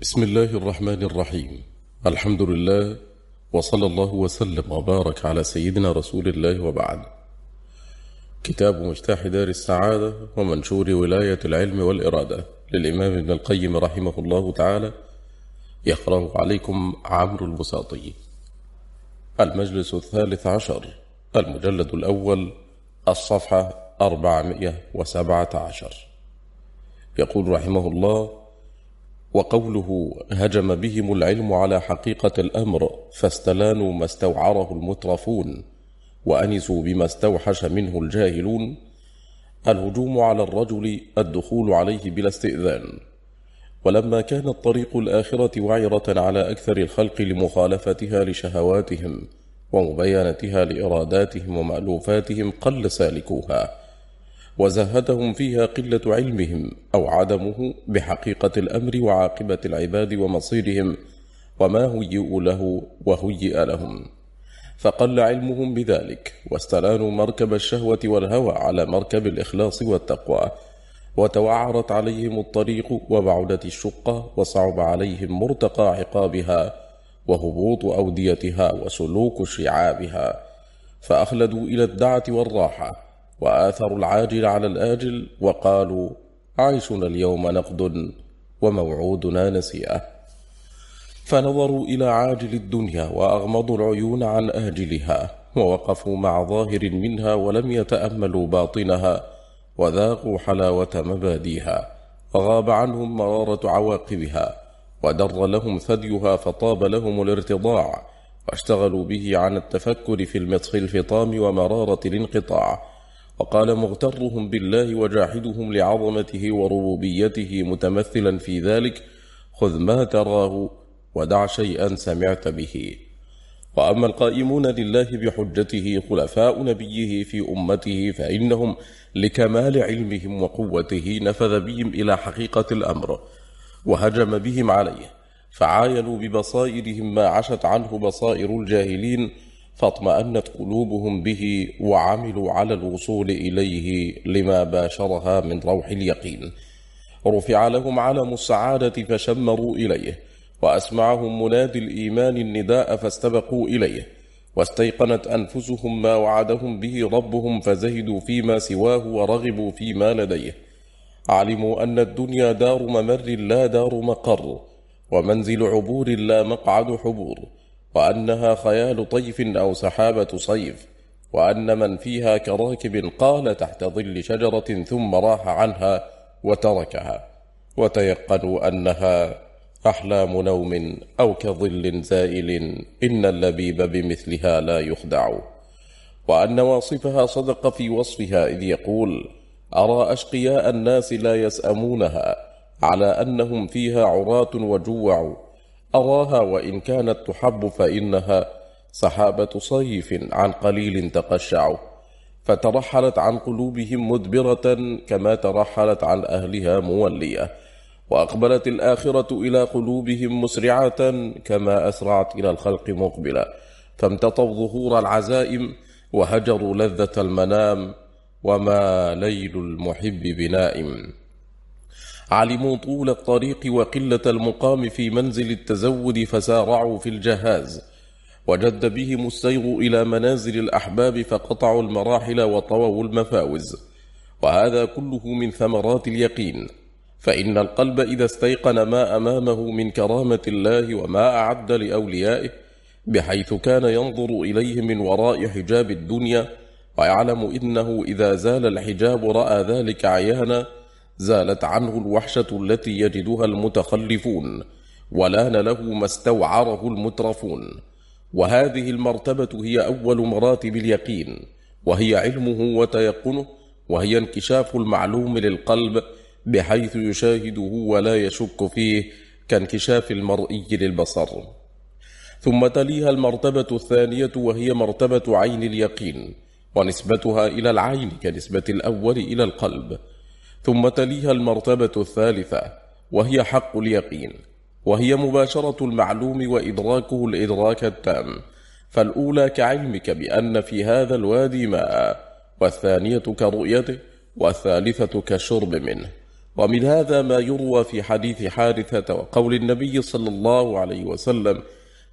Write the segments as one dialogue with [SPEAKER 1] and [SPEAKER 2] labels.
[SPEAKER 1] بسم الله الرحمن الرحيم. الحمد لله وصلى الله وسلم وبارك على سيدنا رسول الله وبعد. كتاب مفتاح دار السعادة ومنشور ولاية العلم والإرادة للإمام ابن القيم رحمه الله تعالى. يقرأ عليكم عمرو البساطي. المجلس الثالث عشر المجلد الأول الصفحة أربعمائة وسبعة عشر. يقول رحمه الله وقوله هجم بهم العلم على حقيقة الأمر فاستلانوا ما استوعره المترفون وأنسوا بما استوحش منه الجاهلون. الهجوم على الرجل الدخول عليه بلا استئذان. ولما كانت طريق الآخرة وعرة على أكثر الخلق لمخالفتها لشهواتهم ومبينتها لإراداتهم ومألوفاتهم قل سالكوها. وزهدهم فيها قلة علمهم أو عدمه بحقيقة الأمر وعاقبة العباد ومصيرهم وما هيئوا له وهيئ لهم. فقل علمهم بذلك واستلانوا مركب الشهوة والهوى على مركب الإخلاص والتقوى وتوعرت عليهم الطريق وبعدت الشقة وصعب عليهم مرتقى عقابها وهبوط أوديتها وسلوك شعابها. فأخلدوا إلى الدعة والراحة وآثروا العاجل على الآجل وقالوا عيشنا اليوم نقد وموعودنا نسيئة. فنظروا إلى عاجل الدنيا وأغمضوا العيون عن آجلها ووقفوا مع ظاهر منها ولم يتأملوا باطنها وذاقوا حلاوة مباديها وغاب عنهم مرارة عواقبها ودر لهم ثديها فطاب لهم الارتضاع واشتغلوا به عن التفكر في المسخ الفطام ومرارة الانقطاع وقال مغترهم بالله وجاحدهم لعظمته وربوبيته متمثلا في ذلك خذ ما تراه ودع شيئا سمعت به. وأما القائمون لله بحجته خلفاء نبيه في أمته فإنهم لكمال علمهم وقوته نفذ بهم إلى حقيقة الأمر وهجم بهم عليه فعاينوا ببصائرهم ما عشت عنه بصائر الجاهلين فاطمأنت قلوبهم به وعملوا على الوصول إليه لما باشرها من روح اليقين. رفع لهم علم السعادة فشمروا إليه وأسمعهم منادي الإيمان النداء فاستبقوا إليه. واستيقنت أنفسهم ما وعدهم به ربهم فزهدوا فيما سواه ورغبوا فيما لديه. علموا أن الدنيا دار ممر لا دار مقر ومنزل عبور لا مقعد حبور. وأنها خيال طيف أو سحابة صيف وأن من فيها كراكب قال تحت ظل شجرة ثم راح عنها وتركها وتيقنوا أنها أحلام نوم أو كظل زائل إن اللبيب بمثلها لا يخدع. وأن واصفها صدق في وصفها إذ يقول أرى أشقياء الناس لا يسأمونها على أنهم فيها عراة وجوع أراها وإن كانت تحب فإنها سحابة صيف عن قليل تقشع. فترحلت عن قلوبهم مدبرة كما ترحلت عن أهلها مولية. وأقبلت الآخرة إلى قلوبهم مسرعة كما أسرعت إلى الخلق مقبلة. فامتطوا ظهور العزائم وهجروا لذة المنام وما ليل المحب بنائم. علموا طول الطريق وقلة المقام في منزل التزود فسارعوا في الجهاز. وجد بهم السير إلى منازل الأحباب فقطعوا المراحل وطووا المفاوز. وهذا كله من ثمرات اليقين. فإن القلب إذا استيقن ما أمامه من كرامة الله وما أعد لأوليائه بحيث كان ينظر إليه من وراء حجاب الدنيا ويعلم إنه إذا زال الحجاب رأى ذلك عيانا زالت عنه الوحشة التي يجدها المتخلفون ولان له ما استوعره المترفون. وهذه المرتبة هي أول مراتب اليقين وهي علمه وتيقنه وهي انكشاف المعلوم للقلب بحيث يشاهده ولا يشك فيه كانكشاف المرئي للبصر. ثم تليها المرتبة الثانية وهي مرتبة عين اليقين ونسبتها إلى العين كنسبة الأول إلى القلب. ثم تليها المرتبة الثالثة وهي حق اليقين وهي مباشرة المعلوم وإدراكه الإدراك التام. فالأولى كعلمك بأن في هذا الوادي ماء والثانية كرؤيته والثالثة كالشرب منه. ومن هذا ما يروى في حديث حارثة وقول النبي صلى الله عليه وسلم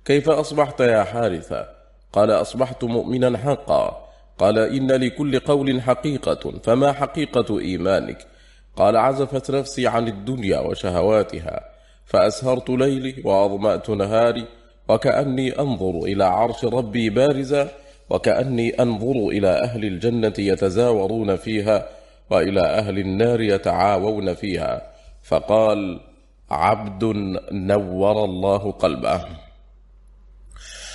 [SPEAKER 1] كيف أصبحت يا حارثة؟ قال أصبحت مؤمنا حقا. قال إن لكل قول حقيقة فما حقيقة إيمانك؟ قال عزفت نفسي عن الدنيا وشهواتها فأسهرت ليلي وأظمأت نهاري وكأني أنظر إلى عرش ربي بارزا وكأني أنظر إلى أهل الجنة يتزاورون فيها وإلى أهل النار يتعاوون فيها. فقال عبد نور الله قلبه.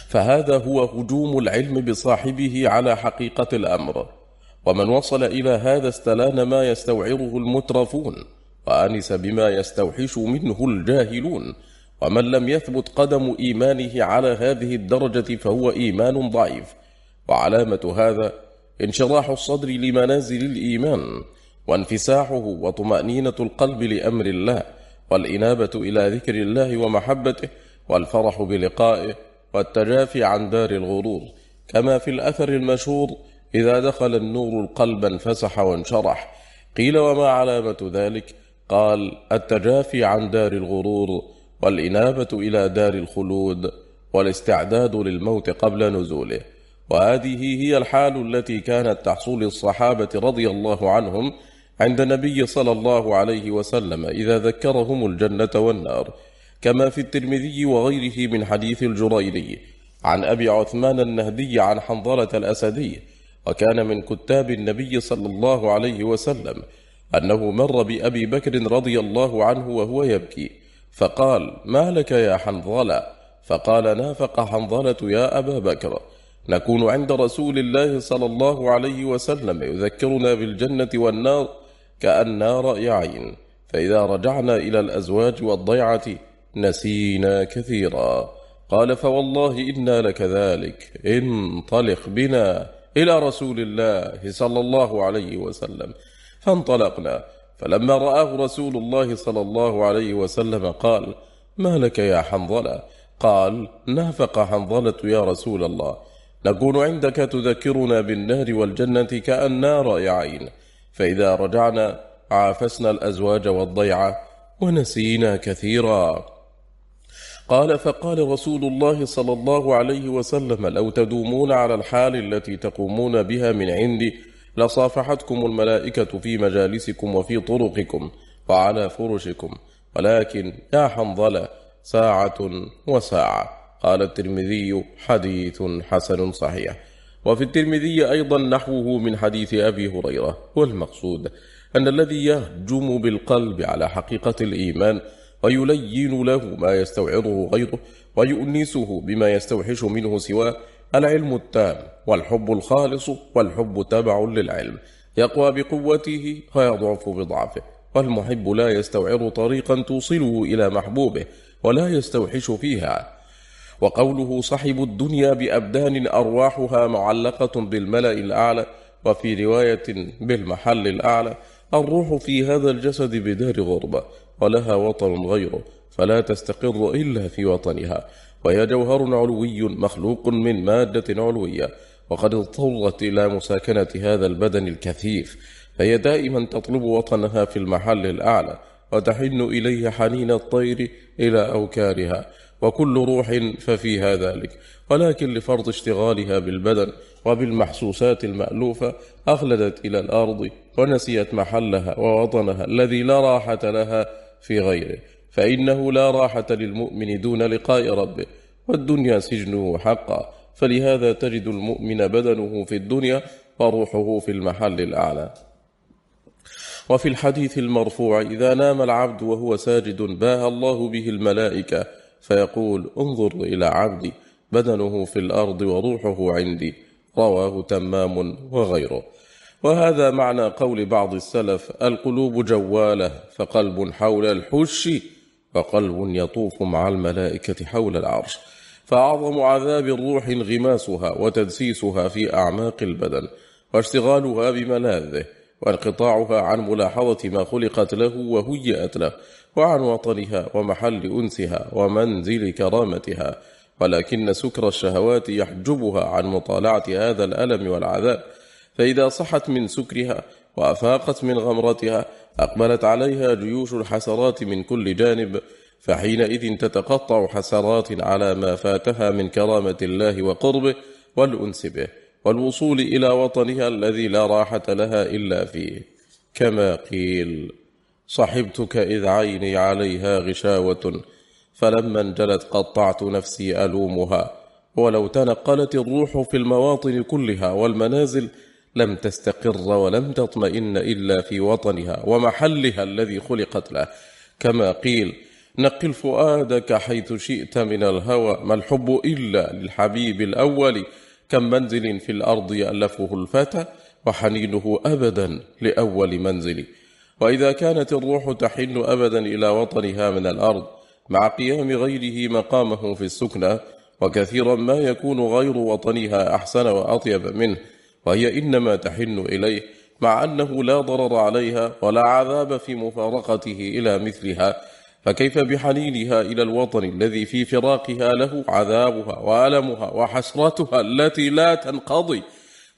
[SPEAKER 1] فهذا هو هجوم العلم بصاحبه على حقيقة الأمر. ومن وصل إلى هذا استلان ما يستوعره المترفون وأنس بما يستوحش منه الجاهلون ومن لم يثبت قدم إيمانه على هذه الدرجة فهو إيمان ضعيف. وعلامة هذا انشراح الصدر لمنازل الإيمان وانفساحه وطمأنينة القلب لأمر الله والإنابة إلى ذكر الله ومحبته والفرح بلقائه والتجافي عن دار الغرور كما في الأثر المشهور إذا دخل النور القلب انفسح وانشرح. قيل وما علامة ذلك؟ قال التجافي عن دار الغرور والإنابة إلى دار الخلود والاستعداد للموت قبل نزوله. وهذه هي الحال التي كانت تحصل الصحابة رضي الله عنهم عند النبي صلى الله عليه وسلم إذا ذكرهم الجنة والنار كما في الترمذي وغيره من حديث الجريري. عن أبي عثمان النهدي عن حنظلة الأسدي وكان من كتاب النبي صلى الله عليه وسلم أنه مر بأبي بكر رضي الله عنه وهو يبكي فقال ما لك يا حنظلة؟ فقال نافق حنظلة يا أبا بكر. نكون عند رسول الله صلى الله عليه وسلم يذكرنا بالجنة والنار كأننا رأي عين فإذا رجعنا إلى الأزواج والضيعة نسينا كثيرا. قال فوالله إنا لكذلك انطلق بنا. إلى رسول الله صلى الله عليه وسلم فانطلقنا. فلما رآه رسول الله صلى الله عليه وسلم قال ما لك يا حنظلة؟ قال نافق حنظلة يا رسول الله. نكون عندك تذكرنا بالنار والجنة كأننا رأي عين. فإذا رجعنا عافسنا الأزواج والضيعة ونسينا كثيرا. قال فقال رسول الله صلى الله عليه وسلم لو تدومون على الحال التي تقومون بها من عندي لصافحتكم الملائكة في مجالسكم وفي طرقكم وعلى فرشكم ولكن يا حنظلة ساعة وساعة. قال الترمذي حديث حسن صحيح. وفي الترمذي أيضا نحوه من حديث أبي هريرة والمقصود أن الذي يهجم بالقلب على حقيقة الإيمان ويلين له ما يستوعظه غيره ويؤنسه بما يستوحش منه سواه العلم التام والحب الخالص والحب تبع للعلم يقوى بقوته ويضعف بضعفه والمحب لا يستوعر طريقا توصله إلى محبوبه ولا يستوحش فيها. وقوله صحب الدنيا بأبدان أرواحها معلقة بالملأ الأعلى وفي رواية بالمحل الأعلى الروح في هذا الجسد بدار غربة ولها وطن غيره فلا تستقر إلا في وطنها. وهي جوهر علوي مخلوق من مادة علوية وقد اضطرت إلى مساكنة هذا البدن الكثيف. فهي دائما تطلب وطنها في المحل الأعلى وتحن إليه حنين الطير إلى أوكارها. وكل روح ففيها ذلك. ولكن لفرض اشتغالها بالبدن وبالمحسوسات المألوفة أخلدت إلى الأرض ونسيت محلها ووطنها الذي لا راحة لها في غيره. فإنه لا راحة للمؤمن دون لقاء ربه والدنيا سجنه حقا. فلهذا تجد المؤمن بدنه في الدنيا وروحه في المحل الأعلى. وفي الحديث المرفوع إذا نام العبد وهو ساجد باهى الله به الملائكة فيقول انظر إلى عبدي بدنه في الأرض وروحه عندي. رواه تمام وغيره. وهذا معنى قول بعض السلف القلوب جوالة فقلب حول الحش وقلب يطوف مع الملائكة حول العرش. فأعظم عذاب الروح انغماسها وتدسيسها في أعماق البدن واشتغالها بملاذه وانقطاعها عن ملاحظة ما خلقت له وهيئت له وعن وطنها ومحل أنسها ومنزل كرامتها. ولكن سكر الشهوات يحجبها عن مطالعة هذا الألم والعذاب. فإذا صحت من سكرها وأفاقت من غمرتها أقبلت عليها جيوش الحسرات من كل جانب فحينئذ تتقطع حسرات على ما فاتها من كرامة الله وقربه والأنس به والوصول إلى وطنها الذي لا راحة لها إلا فيه. كما قيل صحبتك إذ عيني عليها غشاوة فلما انجلت قطعت نفسي ألومها ولو تنقلت الروح في المواطن كلها والمنازل لم تستقر ولم تطمئن إلا في وطنها ومحلها الذي خلقت له. كما قيل نقل فؤادك حيث شئت من الهوى ما الحب إلا للحبيب الأول. كم منزل في الأرض يألفه الفتى وحنينه أبدا لأول منزل. وإذا كانت الروح تحن أبدا إلى وطنها من الأرض مع قيام غيره مقامه في السكنة وكثيرا ما يكون غير وطنها أحسن وأطيب منه. وهي إنما تحن إليه مع أنه لا ضرر عليها ولا عذاب في مفارقته إلى مثلها. فكيف بحنينها إلى الوطن الذي في فراقها له عذابها وألمها وحسرتها التي لا تنقضي؟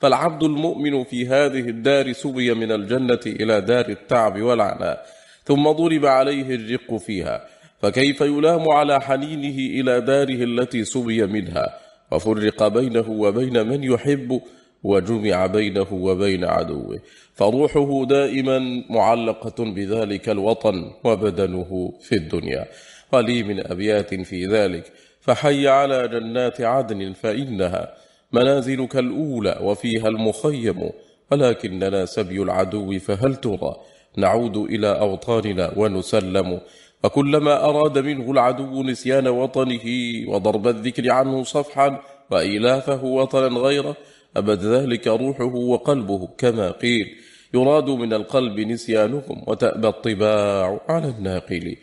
[SPEAKER 1] فالعبد المؤمن في هذه الدار سبي من الجنة إلى دار التعب والعناء ثم ضرب عليه الرق فيها. فكيف يلام على حنينه إلى داره التي سبي منها؟ وفرق بينه وبين من يحب وجمع بينه وبين عدوه. فروحه دائما معلقة بذلك الوطن وبدنه في الدنيا. ولي من أبيات في ذلك. فحي على جنات عدن فإنها منازلك الأولى وفيها المخيم. ولكننا سبي العدو فهل ترى؟ نعود إلى أوطاننا ونسلم. وكلما أراد منه العدو نسيان وطنه وضرب الذكر عنه صفحا وإلافه وطنا غيره أبد ذلك روحه وقلبه كما قيل يراد من القلب نسيانكم وتأبى الطباع على الناقل.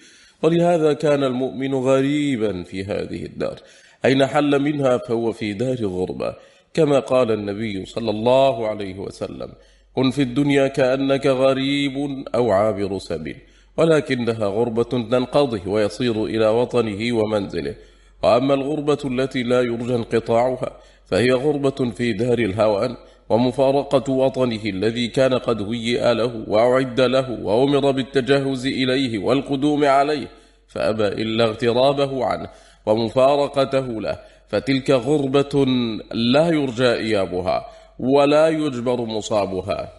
[SPEAKER 1] ولهذا كان المؤمن غريبا في هذه الدار أين حل منها فهو في دار غربة. كما قال النبي صلى الله عليه وسلم كن في الدنيا كأنك غريب أو عابر سبيل ولكنها غربة تنقضي ويصير إلى وطنه ومنزله. وأما الغربة التي لا يرجى انقطاعها فهي غربة في دار الهوان ومفارقة وطنه الذي كان قد هيئ له وأعد له وأمر بالتجهز إليه والقدوم عليه فأبى إلا اغترابه عنه ومفارقته له فتلك غربة لا يرجى إيابها ولا يجبر مصابها.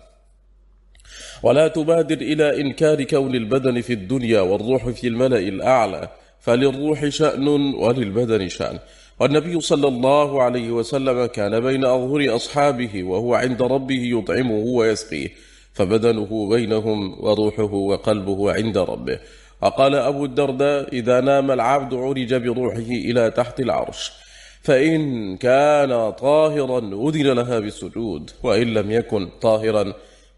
[SPEAKER 1] ولا تبادر إلى إنكار كون البدن في الدنيا والروح في الملأ الأعلى فللروح شأن وللبدن شأن. والنبي صلى الله عليه وسلم كان بين أظهر أصحابه وهو عند ربه يطعمه ويسقيه فبدنه بينهم وروحه وقلبه عند ربه. وقال أبو الدرداء إذا نام العبد عرج بروحه إلى تحت العرش فإن كان طاهرا أذن لها بالسجود وإن لم يكن طاهرا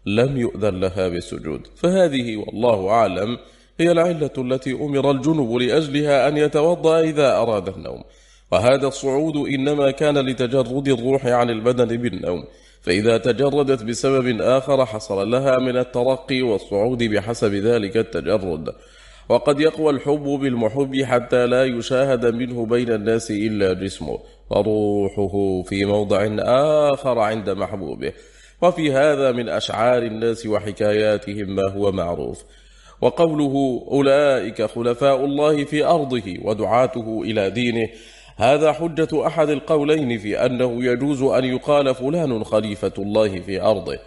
[SPEAKER 1] لم يؤذن لها بالسجود. فهذه والله أعلم هي العلة التي أمر الجنب لأجلها أن يتوضأ إذا أراد النوم. وهذا الصعود إنما كان لتجرد الروح عن البدن بالنوم فإذا تجردت بسبب آخر حصل لها من الترقي والصعود بحسب ذلك التجرد. وقد يقوى الحب بالمحب حتى لا يشاهد منه بين الناس إلا جسمه وروحه في موضع آخر عند محبوبه. وفي هذا من أشعار الناس وحكاياتهم ما هو معروف. وقوله أولئك خلفاء الله في أرضه ودعاته إلى دينه هذا حجة أحد القولين في أنه يجوز أن يقال فلان خليفة الله في أرضه.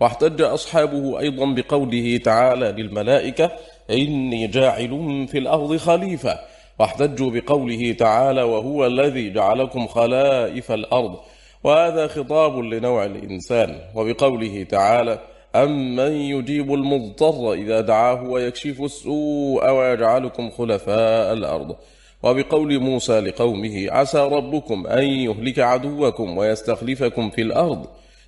[SPEAKER 1] واحتج أصحابه أيضا بقوله تعالى للملائكة إني جاعل في الأرض خليفة. واحتجوا بقوله تعالى وهو الذي جعلكم خلائف الأرض. وهذا خطاب لنوع الإنسان. وبقوله تعالى أمن يجيب المضطر إذا دعاه ويكشف السوء ويجعلكم خلفاء الأرض. وبقول موسى لقومه عسى ربكم أن يهلك عدوكم ويستخلفكم في الأرض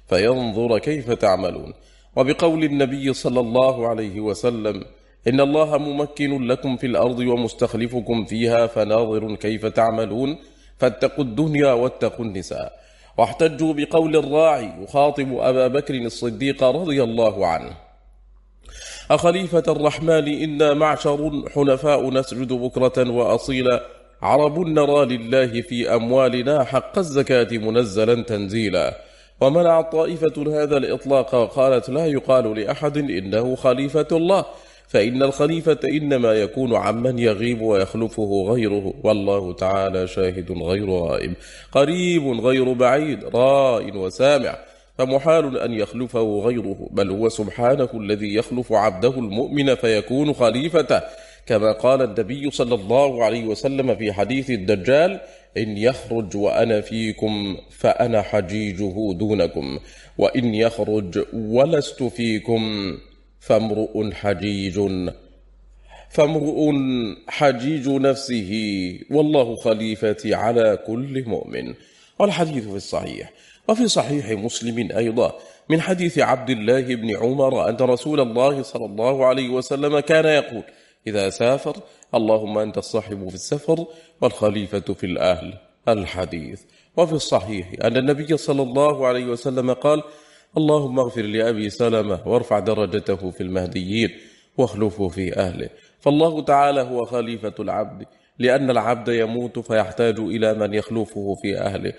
[SPEAKER 1] فينظر كيف تعملون. وبقول النبي صلى الله عليه وسلم إن الله ممكن لكم في الأرض ومستخلفكم فيها فناظر كيف تعملون فاتقوا الدنيا واتقوا النساء. واحتجوا بقول الراعي يخاطب أبا بكر الصديق رضي الله عنه. أخليفة الرحمن إنا معشر حنفاء نسجد بكرة وأصيلا. عرب نرى لله في أموالنا حق الزكاة منزلا تنزيلا. ومنع طائفة هذا الإطلاق وقالت لا يقال لأحد إنه خليفة الله. فإن الخليفة إنما يكون عمن يغيب ويخلفه غيره. والله تعالى شاهد غير غائب قريب غير بعيد. راء وسامع. فمحال أن يخلفه غيره؟ بل هو سبحانه الذي يخلف عبده المؤمن فيكون خليفته. كما قال النبي صلى الله عليه وسلم في حديث الدجال إن يخرج وأنا فيكم فأنا حجيجه دونكم وإن يخرج ولست فيكم فامرؤ حجيج. فامرؤ حجيج نفسه والله خليفتي على كل مؤمن. والحديث في الصحيح وفي صحيح مسلم أيضا من حديث عبد الله بن عمر أن رسول الله صلى الله عليه وسلم كان يقول إذا سافر اللهم أنت الصاحب في السفر والخليفة في الأهل. الحديث. وفي الصحيح أن النبي صلى الله عليه وسلم قال اللهم اغفر لأبي سلمة وارفع درجته في المهديين واخلفه في أهله فالله تعالى هو خليفة العبد. لأن العبد يموت فيحتاج إلى من يخلفه في أهله.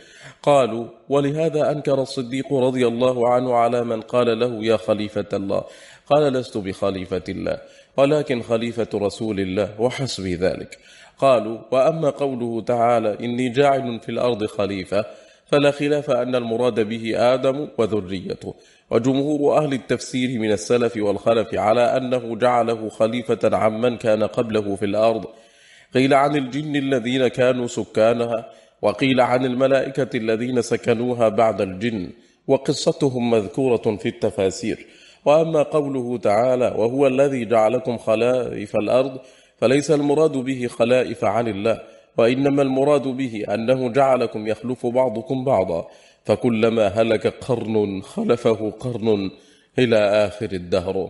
[SPEAKER 1] قالوا ولهذا أنكر الصديق رضي الله عنه على من قال له يا خليفة الله قال لست بخليفة الله ولكن خليفة رسول الله وحسبي ذلك قالوا وأما قوله تعالى إني جاعل في الأرض خليفة فلا خلاف أن المراد به آدم وذريته. وجمهور أهل التفسير من السلف والخلف على أنه جعله خليفة عمن كان قبله في الأرض قيل عن الجن الذين كانوا سكانها وقيل عن الملائكة الذين سكنوها بعد الجن وقصتهم مذكورة في التفاسير. وأما قوله تعالى وهو الذي جعلكم خلائف الأرض فليس المراد به خلائف عن الله وإنما المراد به أنه جعلكم يخلف بعضكم بعضا فكلما هلك قرن خلفه قرن إلى آخر الدهر.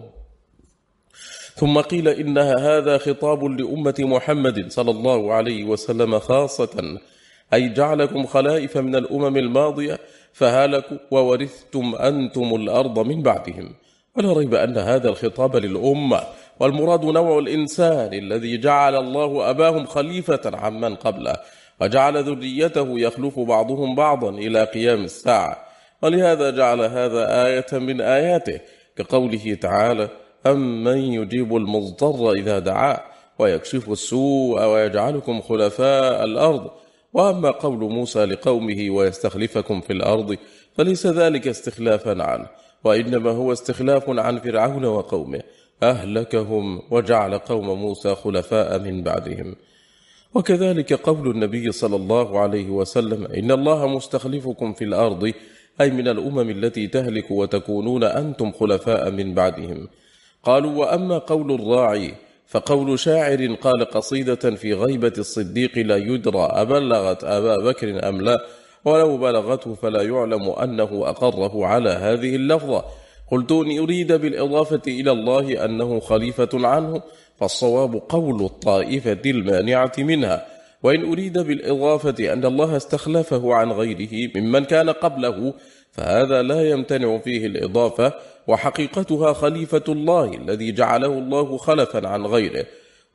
[SPEAKER 1] ثم قيل إنها هذا خطاب لأمة محمد صلى الله عليه وسلم خاصة أي جعلكم خلائف من الأمم الماضية فهلكوا وورثتم أنتم الأرض من بعدهم. ولا ريب أن هذا الخطاب للأمة والمراد نوع الإنسان الذي جعل الله أباهم خليفة عمن قبله وجعل ذريته يخلف بعضهم بعضا إلى قيام الساعة. ولهذا جعل هذا آية من آياته كقوله تعالى أمن يجيب المضطر إذا دعاه ويكشف السوء ويجعلكم خلفاء الأرض وأما قول موسى لقومه ويستخلفكم في الأرض فليس ذلك استخلافا عنه وإنما هو استخلاف عن فرعون وقومه أهلكهم وجعل قوم موسى خلفاء من بعدهم وكذلك قول النبي صلى الله عليه وسلم إن الله مستخلفكم في الأرض أي من الأمم التي تهلك وتكونون أنتم خلفاء من بعدهم قالوا وأما قول الراعي فقول شاعر قال قصيدة في غيبة الصديق لا يدرى أبلغت أبا بكر أم لا ولو بلغته فلا يعلم أنه أقره على هذه اللفظة. قلت إن أريد بالإضافة إلى الله أنه خليفة عنه فالصواب قول الطائفة المانعة منها. وإن أريد بالإضافة أن الله استخلفه عن غيره ممن كان قبله فهذا لا يمتنع فيه الإضافة وحقيقتها خليفة الله الذي جعله الله خلفا عن غيره.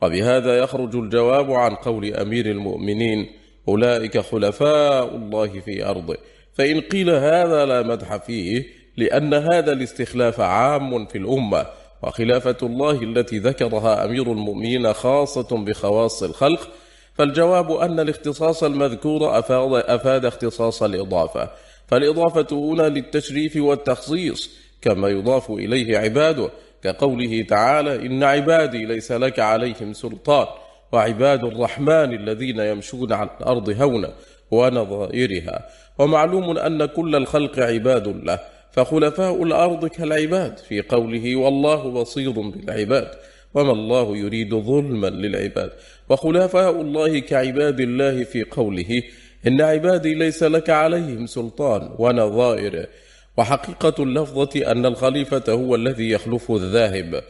[SPEAKER 1] وبهذا يخرج الجواب عن قول أمير المؤمنين أولئك خلفاء الله في أرضه. فإن قيل هذا لا مدح فيه لأن هذا الاستخلاف عام في الأمة. وخلافة الله التي ذكرها أمير المؤمنين خاصة بخواص الخلق. فالجواب أن الاختصاص المذكور أفاد, أفاد اختصاص الإضافة. فالإضافة هنا للتشريف والتخصيص كما يضاف إليه عباده كقوله تعالى إن عبادي ليس لك عليهم سلطان وعباد الرحمن الذين يمشون على الأرض هونا ونظائرها ومعلوم أن كل الخلق عباد له فخلفاء الأرض كالعباد في قوله والله بصير بالعباد وما الله يريد ظلما للعباد وخلفاء الله كعباد الله في قوله إن عبادي ليس لك عليهم سلطان ونظائر وحقيقة اللفظة أن الخليفة هو الذي يخلف الذاهب.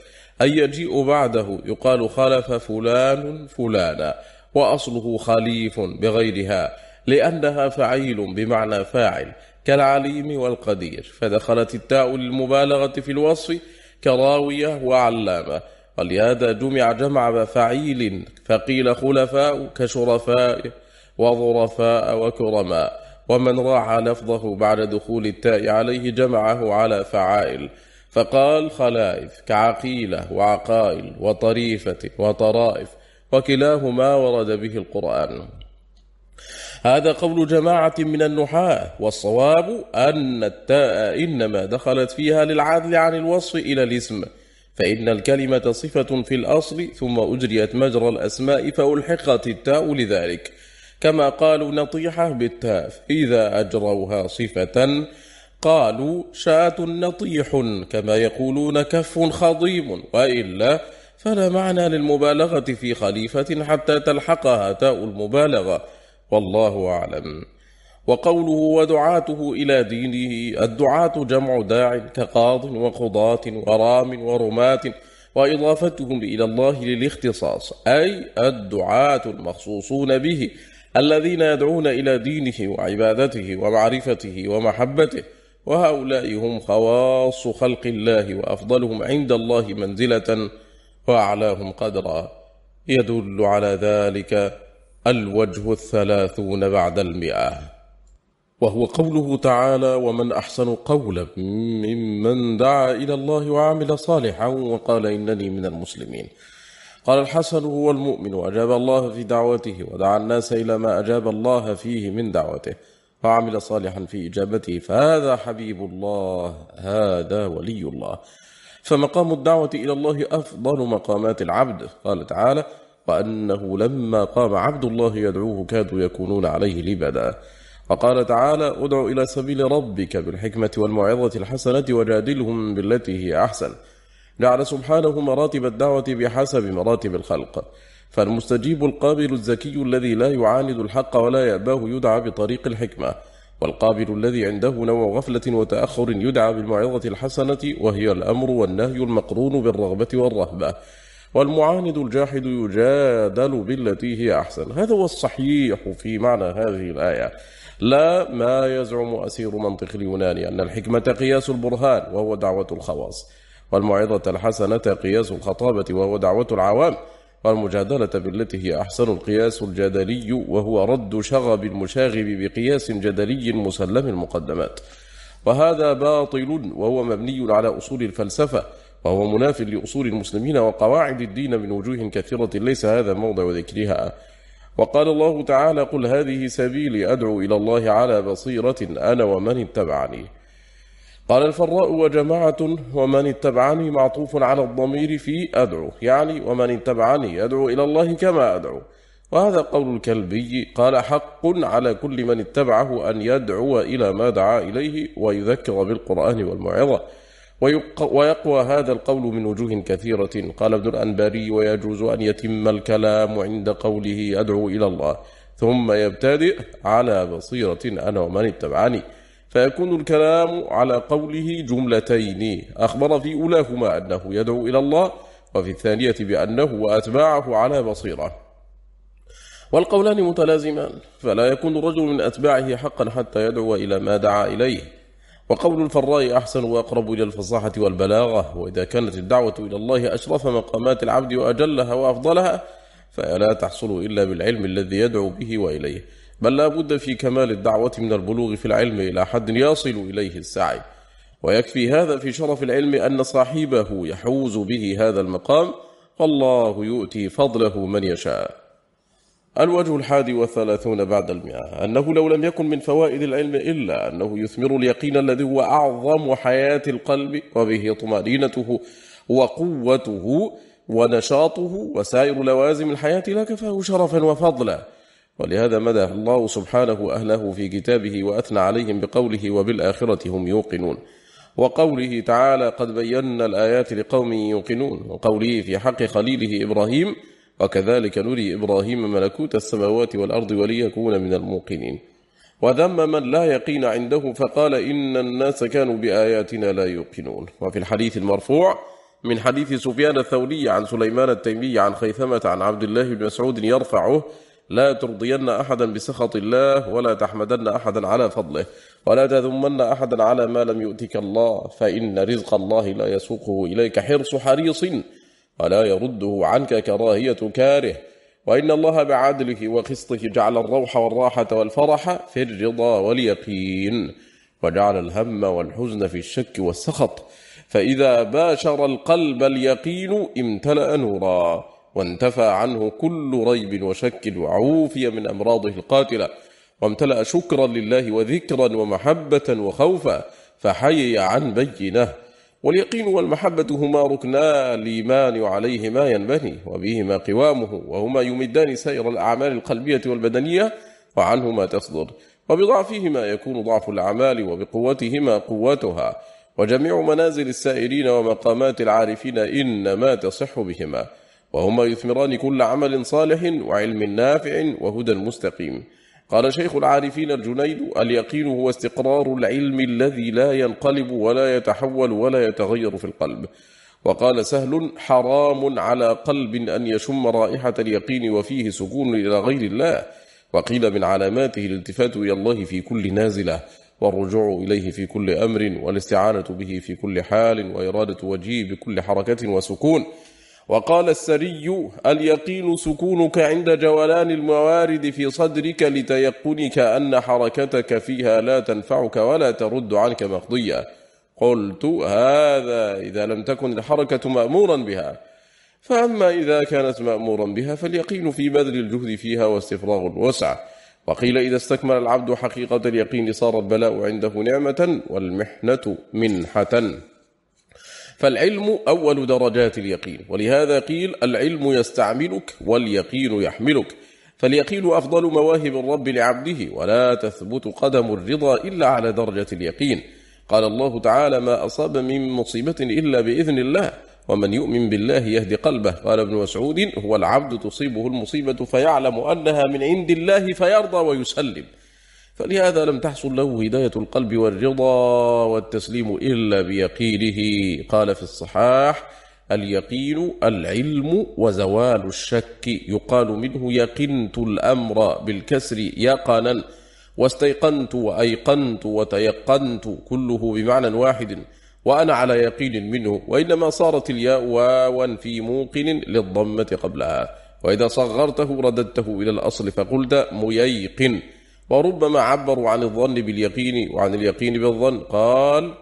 [SPEAKER 1] أي يجيء بعده يقال خلف فلان فلانا وأصله خليف بغيرها لأنها فعيل بمعنى فاعل كالعليم والقدير. فدخلت التاء للمبالغة في الوصف كراوية وعلامة. ولهذا جمع جمع فعيل فقيل خلفاء كشرفاء. وظرفاء وكرماء ومن راعى لفظه بعد دخول التاء عليه جمعه على فعائل. فقال خلائف كعقيلة وعقائل وطريفة وطرائف وكلاهما ورد به القرآن. هذا قول جماعة من النحاة والصواب أن التاء إنما دخلت فيها للعدل عن الوصف إلى الاسم فإن الكلمة صفة في الأصل ثم أجريت مجرى الأسماء فألحقت التاء لذلك. كما قالوا نطيحة بالتاء إذا أجروها صفة قالوا شاة نطيح كما يقولون كف خضيم وإلا فلا معنى للمبالغة في خليفة حتى تلحقها تاء المبالغة والله أعلم. وقوله ودعاته إلى دينه الدعاة جمع داع كقاض وقضاة ورام ورماة وإضافتهم إلى الله للاختصاص أي الدعاة المخصوصون به. الذين يدعون إلى دينه وعبادته ومعرفته ومحبته وهؤلاء هم خواص خلق الله وأفضلهم عند الله منزلة وأعلاهم قدرا. يدل على ذلك الوجه الثلاثون بعد المئة. وهو قوله تعالى ومن أحسن قولا ممن دعا إلى الله وعمل صالحا وقال إنني من المسلمين قال الحسن هو المؤمن وأجاب الله في دعوته ودعا الناس إلى ما أجاب الله فيه من دعوته وعمل صالحا في إجابته. فهذا حبيب الله هذا ولي الله. فمقام الدعوة إلى الله أفضل مقامات العبد. قال تعالى وأنه لما قام عبد الله يدعوه كادوا يكونون عليه لبدا. وقال تعالى ادع إلى سبيل ربك بالحكمة والموعظة الحسنة وجادلهم بالتي هي أحسن. جعل سبحانه مراتب الدعوة بحسب مراتب الخلق. فالمستجيب القابل الزكي الذي لا يعاند الحق ولا يأباه يدعى بطريق الحكمة والقابل الذي عنده نوع غفلة وتأخر يدعى بالموعظة الحسنة وهي الأمر والنهي المقرون بالرغبة والرهبة. والمعاند الجاحد يجادل بالتي هي أحسن. هذا هو الصحيح في معنى هذه الآية. لا ما يزعم أسير منطق اليوناني أن الحكمة قياس البرهان وهو دعوة الخواص. والموعظة الحسنة قياس الخطابة وهو دعوة العوام والمجادلة بالتي هي أحسن القياس الجدلي وهو رد شغب المشاغب بقياس جدلي مسلم المقدمات. وهذا باطل وهو مبني على أصول الفلسفة وهو مناف لأصول المسلمين وقواعد الدين من وجوه كثيرة ليس هذا موضع ذكرها. وقال الله تعالى قل هذه سبيلي أدعو إلى الله على بصيرة أنا ومن اتبعني. قال الفراء وجماعة ومن اتبعني معطوف على الضمير في أدعو. يعني ومن اتبعني أدعو إلى الله كما أدعو. وهذا قول الكلبي. قال حق على كل من اتبعه أن يدعو إلى ما دعا إليه ويذكر بالقرآن والموعظة. ويقوى هذا القول من وجوه كثيرة. قال ابن الأنباري ويجوز أن يتم الكلام عند قوله أدعو إلى الله ثم يبتدئ على بصيرة أنا ومن اتبعني. فيكون الكلام على قوله جملتين. أخبر في أولاهما أنه يدعو إلى الله وفي الثانية بأنه وأتباعه على بصيرة. والقولان متلازمان فلا يكون الرجل من أتباعه حقا حتى يدعو إلى ما دعا إليه. وقول الفراء أحسن وأقرب إلى الفصاحة والبلاغة وإذا كانت الدعوة إلى الله أشرف مقامات العبد وأجلها وأفضلها فلا تحصل إلا بالعلم الذي يدعو به وإليه. بل لا بد في كمال الدعوة من البلوغ في العلم إلى حد يصل إليه السعي. ويكفي هذا في شرف العلم أن صاحبه يحوز به هذا المقام والله يؤتي فضله من يشاء. الوجه الحادي والثلاثون بعد المئة أنه لو لم يكن من فوائد العلم إلا أنه يثمر اليقين الذي هو أعظم حياة القلب وبه طمأنينته وقوته ونشاطه وسائر لوازم الحياة لا كفاه شرفا وفضلا. ولهذا مدح الله سبحانه أهله في كتابه وأثنى عليهم بقوله وبالآخرة هم يوقنون. وقوله تعالى قد بينا الآيات لقوم يوقنون. وقوله في حق خليله إبراهيم وكذلك نري إبراهيم ملكوت السماوات والأرض وليكون من الموقنين. وذم من لا يقين عنده فقال إن الناس كانوا بآياتنا لا يوقنون. وفي الحديث المرفوع من حديث سفيان الثوري عن سليمان التيمي عن خيثمة عن عبد الله بن مسعود يرفعه لا ترضين أحدا بسخط الله ولا تحمدن أحدا على فضله ولا تذمن أحدا على ما لم يؤتك الله فإن رزق الله لا يسوقه إليك حرص حريص ولا يرده عنك كراهية كاره وإن الله بعدله وقسطه جعل الروح والراحة والفرح في الرضا واليقين وجعل الهم والحزن في الشك والسخط فإذا باشر القلب اليقين امتلأ نورا وانتفى عنه كل ريب وشك وعوفي من أمراضه القاتلة. وامتلأ شكرا لله وذكرا ومحبة وخوفا فحي عن بينه. واليقين والمحبة هما ركنا الإيمان وعليهما ينبني وبهما قوامه وهما يمدان سائر الأعمال القلبية والبدنية وعنهما تصدر. وبضعفهما يكون ضعف الأعمال وبقوتهما قوتها. وجميع منازل السائرين ومقامات العارفين إنما تصح بهما. وهما يثمران كل عمل صالح وعلم نافع وهدى مستقيم. قال شيخ العارفين الجنيد اليقين هو استقرار العلم الذي لا ينقلب ولا يتحول ولا يتغير في القلب. وقال سهل حرام على قلب أن يشم رائحة اليقين وفيه سكون إلى غير الله. وقيل من علاماته الالتفات إلى الله في كل نازلة والرجوع إليه في كل أمر والاستعانة به في كل حال وإرادة وجهه بكل حركة وسكون. وقال السري اليقين سكونك عند جولان الموارد في صدرك لتيقنك أن حركتك فيها لا تنفعك ولا ترد عنك مقضية. قلت هذا إذا لم تكن الحركة مأمورا بها. فأما إذا كانت مأمورا بها فاليقين في بذل الجهد فيها واستفراغ الوسع. وقيل إذا استكمل العبد حقيقة اليقين صار البلاء عنده نعمة والمحنة منحة. فالعلم أول درجات اليقين ولهذا قيل العلم يستعملك واليقين يحملك. فاليقين أفضل مواهب الرب لعبده ولا تثبت قدم الرضا إلا على درجة اليقين. قال الله تعالى ما أصاب من مصيبة إلا بإذن الله ومن يؤمن بالله يهدي قلبه. قال ابن مسعود هو العبد تصيبه المصيبة فيعلم أنها من عند الله فيرضى ويسلم. فلهذا لم تحصل له هداية القلب والرضا والتسليم إلا بيقينه. قال في الصحاح اليقين العلم وزوال الشك. يقال منه يقنت الأمر بالكسر يقنا واستيقنت وأيقنت وتيقنت كله بمعنى واحد وأنا على يقين منه. وإنما صارت الياء واوا في موقن للضمة قبلها. وإذا صغرته رددته إلى الأصل فقلت مييقن وربما عبروا عن الظن باليقين وعن اليقين بالظن. قال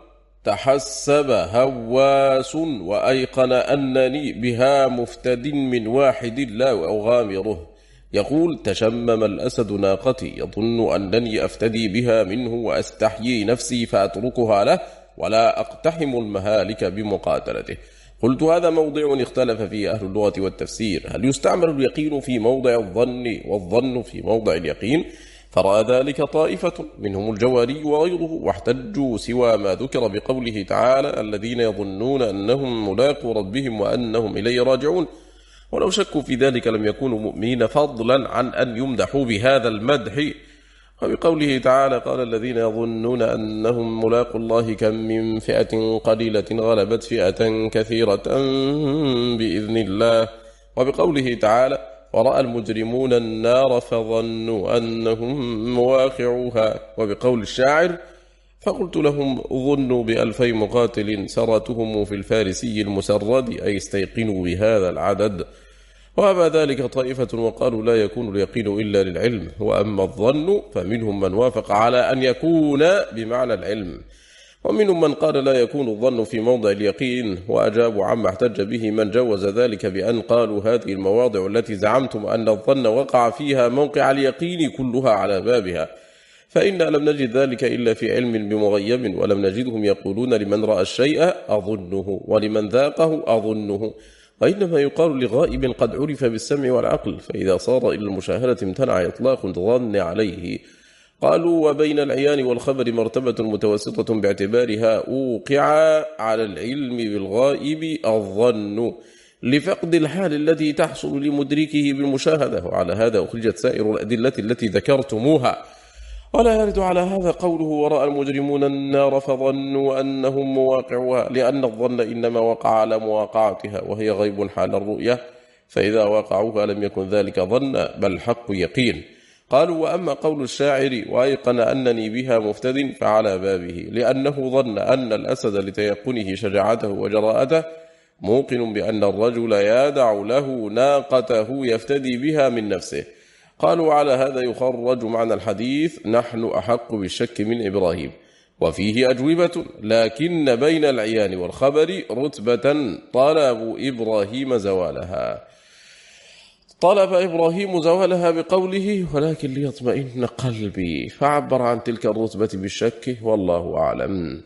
[SPEAKER 1] تحسب هواس وأيقن أنني بها مفتد من واحد لا أغامره. يقول تشمم الأسد ناقتي يظن أنني أفتدي بها منه وأستحيي نفسي فأتركها له ولا أقتحم المهالك بمقاتلته. قلت هذا موضع اختلف فيه أهل اللغة والتفسير. هل يستعمل اليقين في موضع الظن والظن في موضع اليقين؟ فرأى ذلك طائفة منهم الجواري وغيره واحتجوا سوى ما ذكر بقوله تعالى الذين يظنون أنهم ملاقوا ربهم وأنهم إليه راجعون ولو شكوا في ذلك لم يكونوا مؤمنين فضلا عن أن يمدحوا بهذا المدح وبقوله تعالى قال الذين يظنون أنهم ملاقوا الله كم من فئة قليلة غلبت فئة كثيرة بإذن الله وبقوله تعالى ورأى المجرمون النار فظنوا أنهم مواقعوها. وبقول الشاعر فقلت لهم ظنوا بألفي مقاتل سرتهم في الفارسي المسرد أي استيقنوا بهذا العدد. وأبى ذلك طائفة وقالوا لا يكون اليقين إلا للعلم. وأما الظن فمنهم من وافق على أن يكون بمعنى العلم. ومنهم من قال لا يكون الظن في موضع اليقين وأجابوا عما احتج به من جوز ذلك بأن قالوا هذه المواضع التي زعمتم أن الظن وقع فيها موقع اليقين كلها على بابها. فإنا لم نجد ذلك إلا في علم بمغيب ولم نجدهم يقولون لمن رأى الشيء أظنه ولمن ذاقه أظنه. وإنما يقال لغائب قد عرف بالسمع والعقل فإذا صار إلى المشاهدة امتنع إطلاق الظن عليه. قالوا وبين العيان والخبر مرتبة متوسطة باعتبارها أوقع على العلم بالغائب الظن لفقد الحال التي تحصل لمدركه بالمشاهدة. وعلى هذا أخرجت سائر الأدلة التي ذكرتموها. ولا يرد على هذا قوله ورأى المجرمون النار فظنوا أنهم مواقعها لأن الظن إنما وقع على مواقعتها وهي غيب حال الرؤية فإذا وقعوها لم يكن ذلك ظن بل حق يقين. قالوا وأما قول الشاعر وأيقن أنني بها مفتد فعلى بابه لأنه ظن أن الأسد لتيقنه شجاعته وجراءته موقن بأن الرجل يدع له ناقته يفتدي بها من نفسه. قالوا على هذا يخرج معنى الحديث نحن أحق بالشك من إبراهيم وفيه أجوبة لكن بين العيان والخبر رتبة طلب إبراهيم زوالها. طلب إبراهيم زوالها بقوله ولكن ليطمئن قلبي فعبر عن تلك الرتبة بالشك والله أعلم.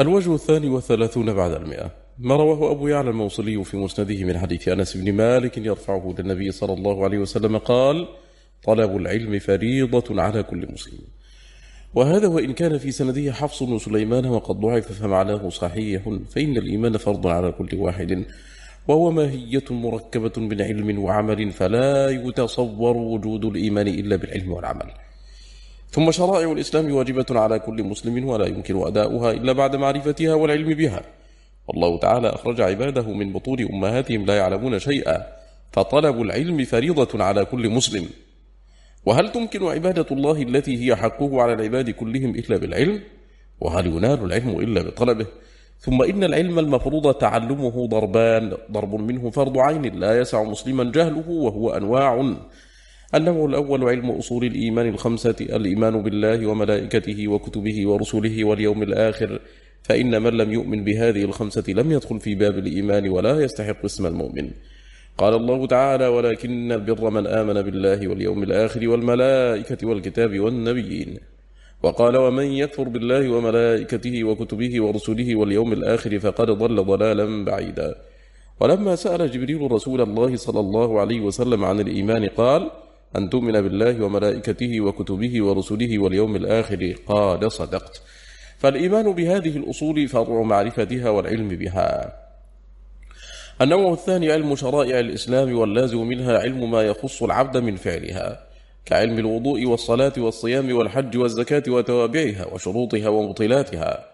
[SPEAKER 1] الوجه الثاني والثلاثون بعد المئة. ما رواه أبو يعلى الموصلي في مسنده من حديث أنس بن مالك يرفعه للنبي صلى الله عليه وسلم قال طلب العلم فريضة على كل مسلم. وهذا وإن كان في سنده حفص سليمان وقد ضعف فمعناه صحيح فإن الإيمان فرض على كل واحد. وهو ماهية مركبة من علم وعمل فلا يتصور وجود الإيمان إلا بالعلم والعمل ثم شرائع الإسلام واجبة على كل مسلم ولا يمكن أداؤها إلا بعد معرفتها والعلم بها والله تعالى أخرج عباده من بطون أمهاتهم لا يعلمون شيئا فطلب العلم فريضة على كل مسلم وهل تمكن عبادة الله التي هي حقه على العباد كلهم إلا بالعلم؟ وهل ينال العلم إلا بطلبه؟ ثم إن العلم المفروض تعلمه ضربان ضرب منه فرض عين لا يسع مسلما جهله وهو أنواع. النوع الأول علم أصول الإيمان الخمسة الإيمان بالله وملائكته وكتبه ورسله واليوم الآخر فإن من لم يؤمن بهذه الخمسة لم يدخل في باب الإيمان ولا يستحق اسم المؤمن. قال الله تعالى ولكن البر من آمن بالله واليوم الآخر والملائكة والكتاب والنبيين. وقال ومن يكفر بالله وملائكته وكتبه ورسله واليوم الآخر فقد ضل ضلالا بعيدا. ولما سأل جبريل رسول الله صلى الله عليه وسلم عن الإيمان قال أن تؤمن بالله وملائكته وكتبه ورسله واليوم الآخر قال صدقت. فالإيمان بهذه الأصول فرع معرفتها والعلم بها. النوع الثاني علم شرائع الإسلام واللازم منها علم ما يخص العبد من فعلها. كعلم الوضوء والصلاة والصيام والحج والزكاة وتوابعها وشروطها ومطلاتها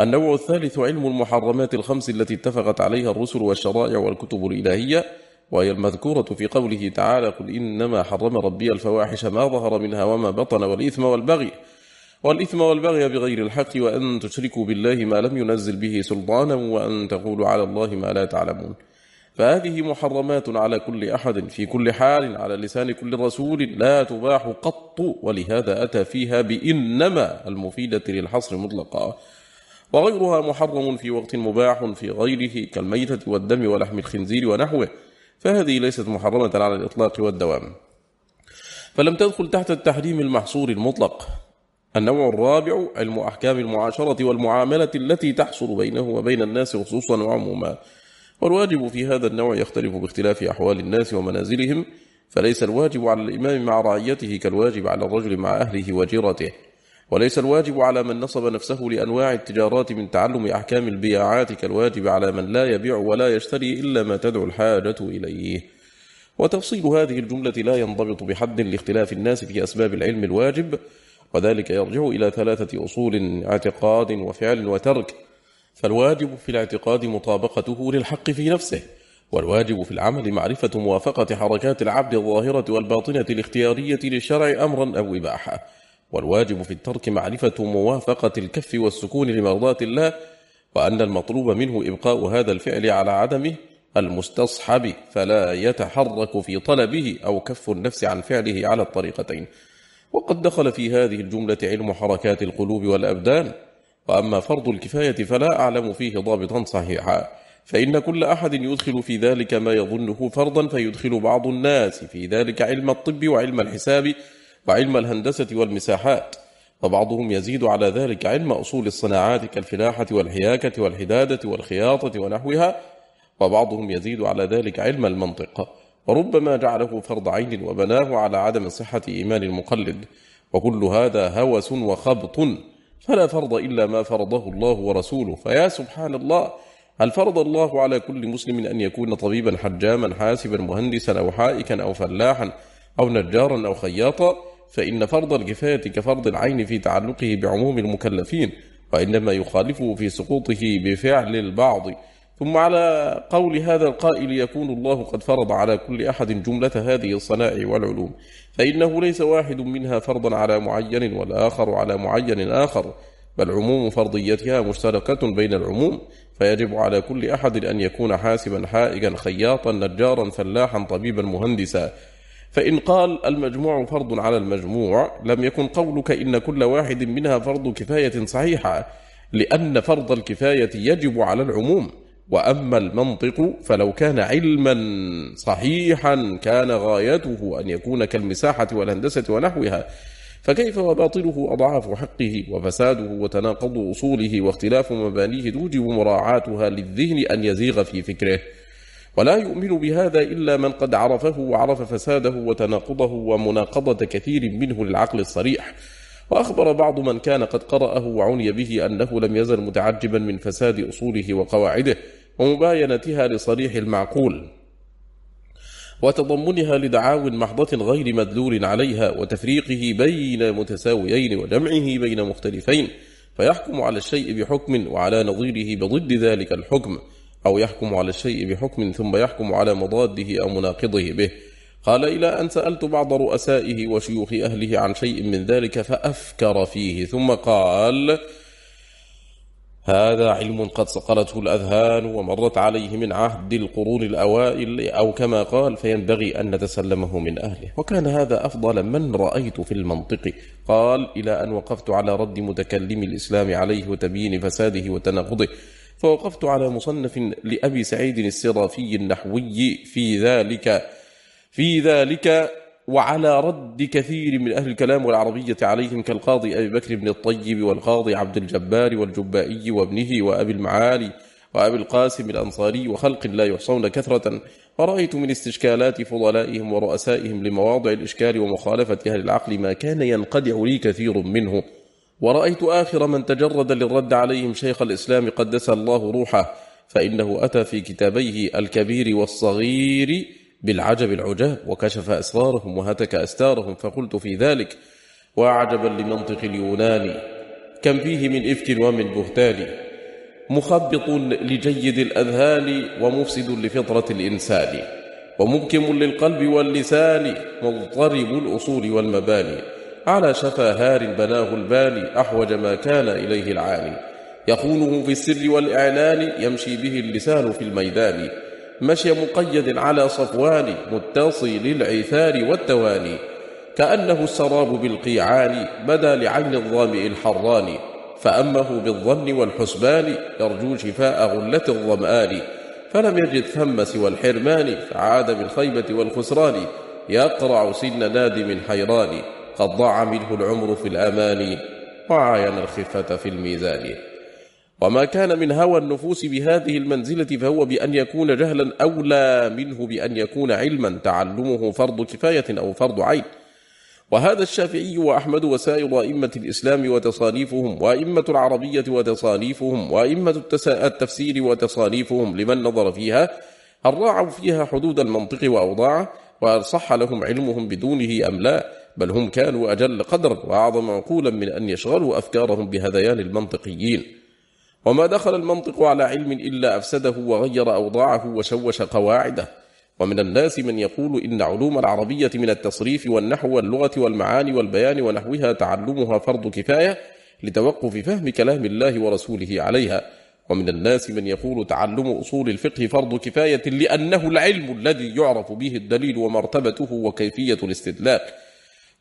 [SPEAKER 1] النوع الثالث علم المحرمات الخمس التي اتفقت عليها الرسل والشرائع والكتب الإلهية وهي المذكورة في قوله تعالى قل إنما حرم ربي الفواحش ما ظهر منها وما بطن والإثم والبغي والإثم والبغي بغير الحق وأن تشركوا بالله ما لم ينزل به سلطانا وأن تقولوا على الله ما لا تعلمون. فهذه محرمات على كل أحد في كل حال على لسان كل رسول لا تباح قط ولهذا أتى فيها بإنما المفيدة للحصر مطلقا وغيرها محرم في وقت مباح في غيره كالميتة والدم ولحم الخنزير ونحوه فهذه ليست محرمة على الإطلاق والدوام. فلم تدخل تحت التحريم المحصور المطلق. النوع الرابع علم أحكام المعاشرة والمعاملة التي تحصل بينه وبين الناس خصوصا وعموما. والواجب في هذا النوع يختلف باختلاف أحوال الناس ومنازلهم فليس الواجب على الإمام مع رعيته كالواجب على الرجل مع أهله وجيرته وليس الواجب على من نصب نفسه لأنواع التجارات من تعلم أحكام البياعات كالواجب على من لا يبيع ولا يشتري إلا ما تدعو الحاجة إليه. وتفصيل هذه الجملة لا ينضبط بحد لاختلاف الناس في أسباب العلم الواجب وذلك يرجع إلى ثلاثة أصول اعتقاد وفعل وترك فالواجب في الاعتقاد مطابقته للحق في نفسه والواجب في العمل معرفة موافقة حركات العبد الظاهرة والباطنة الاختيارية للشرع أمرا أو إباحة والواجب في الترك معرفة موافقة الكف والسكون لمرضات الله وأن المطلوب منه إبقاء هذا الفعل على عدمه المستصحب فلا يتحرك في طلبه أو كف النفس عن فعله على الطريقتين. وقد دخل في هذه الجملة علم حركات القلوب والأبدان وأما فرض الكفاية فلا أعلم فيه ضابطا صحيحا. فإن كل أحد يدخل في ذلك ما يظنه فرضا فيدخل بعض الناس في ذلك علم الطب وعلم الحساب وعلم الهندسة والمساحات. وبعضهم يزيد على ذلك علم أصول الصناعات كالفلاحة والحياكة والحدادة والخياطة ونحوها. وبعضهم يزيد على ذلك علم المنطق. وربما جعله فرض عين وبناه على عدم صحة إيمان المقلد. وكل هذا هوس وخبط. فلا فرض إلا ما فرضه الله ورسوله. فيا سبحان الله هل فرض الله على كل مسلم أن يكون طبيبا حجاما حاسبا مهندسا أو حائكا أو فلاحا أو نجارا أو خياطا؟ فإن فرض الكفاية كفرض العين في تعلقه بعموم المكلفين وإنما يخالفه في سقوطه بفعل البعض. ثم على قول هذا القائل يكون الله قد فرض على كل أحد جملة هذه الصنائع والعلوم فإنه ليس واحد منها فرضا على معين والآخر على معين آخر بل عموم فرضيتها مشتركة بين العموم فيجب على كل أحد أن يكون حاسبا حائقا خياطا نجارا فلاحا طبيبا مهندسا. فإن قال المجموع فرض على المجموع لم يكن قولك إن كل واحد منها فرض كفاية صحيحة لأن فرض الكفاية يجب على العموم. وأما المنطق فلو كان علما صحيحا كان غايته أن يكون كالمساحة والهندسة ونحوها فكيف وباطله أضعاف حقه وفساده وتناقض أصوله واختلاف مبانيه توجب مراعاتها للذهن أن يزيغ في فكره؟ ولا يؤمن بهذا إلا من قد عرفه وعرف فساده وتناقضه ومناقضة كثير منه للعقل الصريح. وأخبر بعض من كان قد قرأه وعني به أنه لم يزل متعجبا من فساد أصوله وقواعده ومباينتها لصريح المعقول وتضمنها لدعاو محضة غير مدلول عليها وتفريقه بين متساويين وجمعه بين مختلفين فيحكم على الشيء بحكم وعلى نظيره بضد ذلك الحكم أو يحكم على الشيء بحكم ثم يحكم على مضاده أو مناقضه به. قال إلى أن سألت بعض رؤسائه وشيوخ أهله عن شيء من ذلك فأفكر فيه ثم قال هذا علم قد صقلته الأذهان ومرت عليه من عهد القرون الأوائل أو كما قال فينبغي أن نتسلمه من أهله. وكان هذا أفضل من رأيت في المنطق. قال إلى أن وقفت على رد متكلم الإسلام عليه وتبيين فساده وتناقضه فوقفت على مصنف لأبي سعيد السرافي النحوي في ذلك في ذلك وعلى رد كثير من أهل الكلام والعربية عليهم كالقاضي أبي بكر بن الطيب والقاضي عبد الجبار والجبائي وابنه وأبي المعالي وأبي القاسم الأنصاري وخلق لا يحصون كثرة. ورأيت من استشكالات فضلائهم ورؤسائهم لمواضع الإشكال ومخالفة أهل العقل ما كان ينقدع لي كثير منه. ورأيت آخر من تجرد للرد عليهم شيخ الإسلام قدس الله روحه فإنه أتى في كتابيه الكبير والصغير بالعجب العجاب وكشف أسرارهم وهتك أستارهم فقلت في ذلك وعجبا لمنطق اليوناني كم فيه من إفك ومن بهتان مخبط لجيد الأذهان ومفسد لفطرة الإنسان ومبكم للقلب واللسان مضطرب الأصول والمباني على شفا هار بناه الباني أحوج ما كان إليه العالي يخونه في السر والإعلان يمشي به اللسان في الميدان. مشي مقيد على صفوان متصل العثار والتواني كأنه السراب بالقيعان بدا لعين الظامئ الحران فأمه بالظن والحسبان يرجو شفاء غلة الظمآن فلم يجد ثم سوى الحرمان فعاد بالخيبة والخسران يقرع سن نادم حيران قد ضاع منه العمر في الأمان وعاين الخفة في الميزان. وما كان من هوى النفوس بهذه المنزلة فهو بأن يكون جهلا أولى منه بأن يكون علما تعلمه فرض كفاية أو فرض عين. وهذا الشافعي وأحمد وسائر أئمة الإسلام وتصانيفهم وأئمة العربية وتصانيفهم وأئمة التفسير وتصانيفهم لمن نظر فيها هل راعوا فيها حدود المنطق وأوضاعه وهل صح لهم علمهم بدونه أم لا؟ بل هم كانوا أجل قدرا وأعظم عقولا من أن يشغلوا أفكارهم بهذيان المنطقيين. وما دخل المنطق على علم إلا أفسده وغير أوضاعه وشوش قواعده. ومن الناس من يقول إن علوم العربية من التصريف والنحو واللغة والمعاني والبيان ونحوها تعلمها فرض كفاية لتوقف فهم كلام الله ورسوله عليها. ومن الناس من يقول تعلم أصول الفقه فرض كفاية لأنه العلم الذي يعرف به الدليل ومرتبته وكيفية الاستدلال